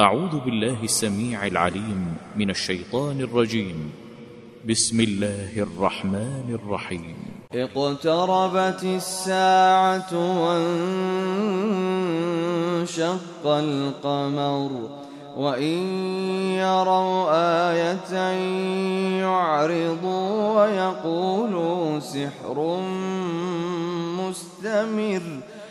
أعوذ بالله السميع العليم من الشيطان الرجيم. بسم الله الرحمن الرحيم. اقتربت الساعة وانشق القمر وإن يروا آية يعرضوا ويقولوا سحر مستمر.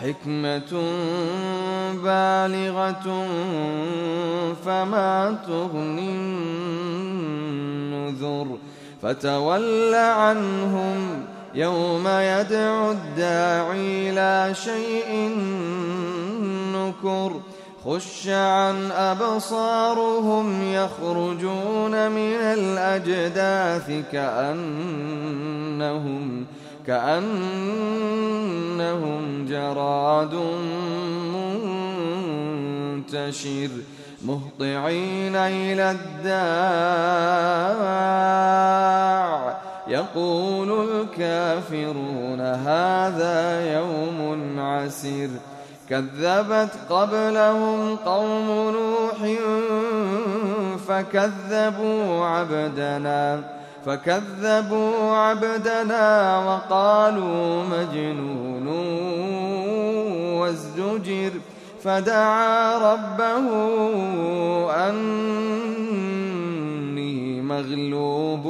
حكمة بالغة فما تغني النذر فتول عنهم يوم يدعو الداعي لا شيء نكر خش عن أبصارهم يخرجون من الأجداث كأنهم كأنهم جراد منتشر مهطعين إلى الداع. يقول الكافرون هذا يوم عسير. كذبت قبلهم قوم نوح فكذبوا عبدنا. فكذبوا عبدنا وقالوا مجنون وازدجر فدعا ربه أني مغلوب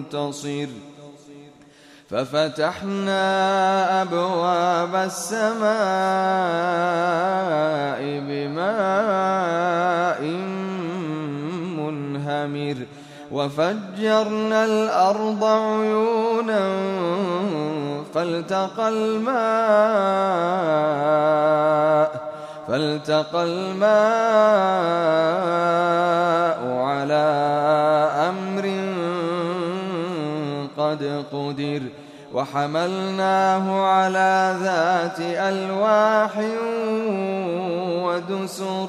فانتصر. ففتحنا أبواب السماء وفجرنا الأرض عيونا فالتقى الماء فالتقى الماء على أمر قد قدر وحملناه على ذات ألواح ودسر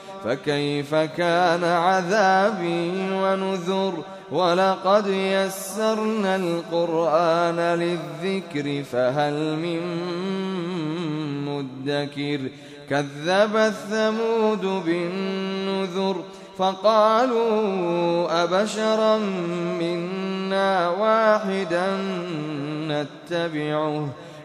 فكيف كان عذابي ونذر ولقد يسرنا القرآن للذكر فهل من مدكر كذب الثمود بالنذر فقالوا أبشرا منا واحدا نتبعه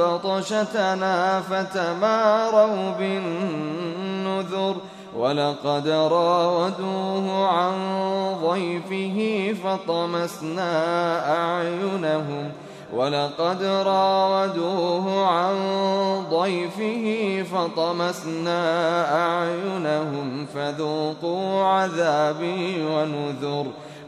بطشتنا فتماروا بالنذر ولقد راودوه عن ضيفه فطمسنا أعينهم ولقد راودوه عن ضيفه فطمسنا أعينهم فذوقوا عذابي ونذر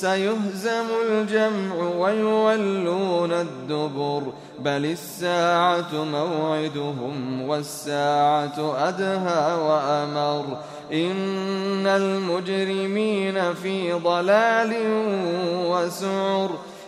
سيهزم الجمع ويولون الدبر بل الساعة موعدهم والساعة أدهى وأمر. إن المجرمين في ضلال وسعر.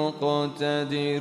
مقتدر